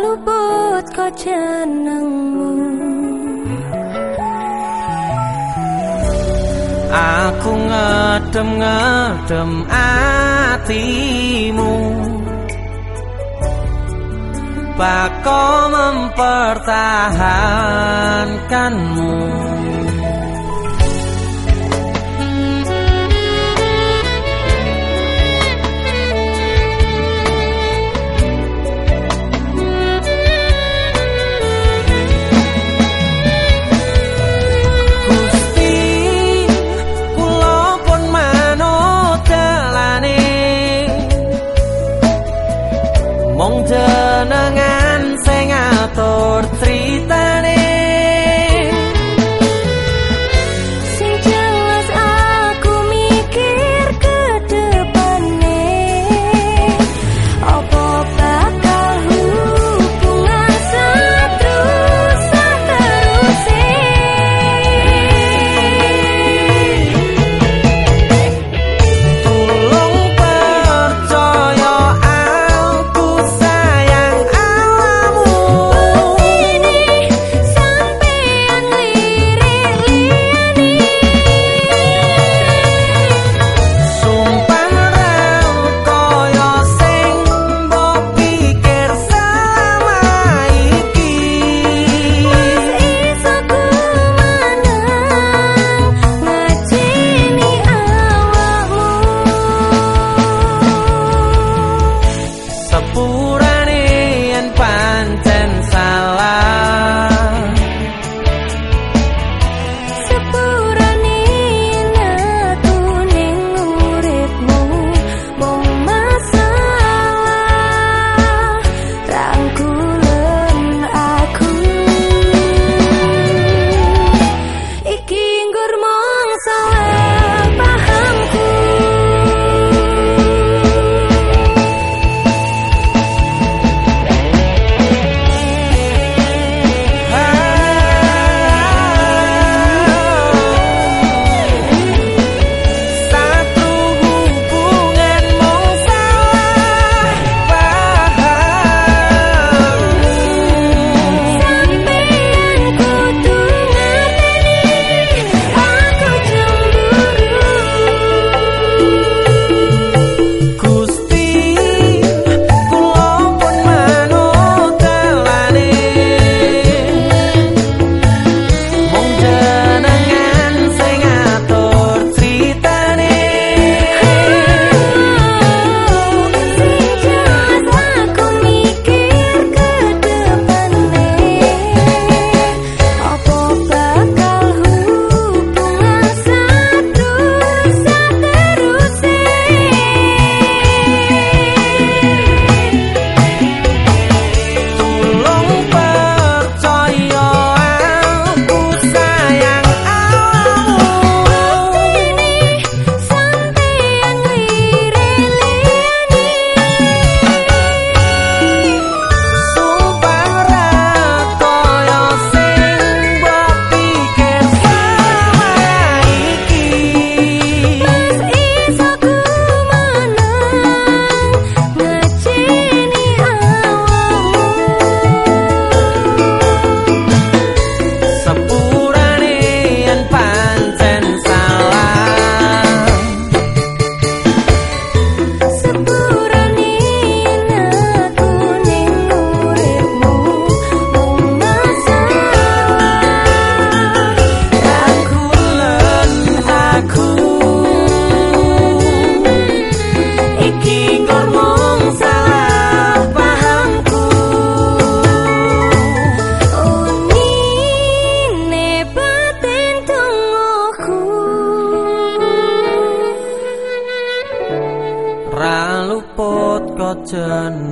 luput kok jenengmu Aku ngedem-ngedem hatimu. Bako mempertahankanmu 不让 kok jenengmu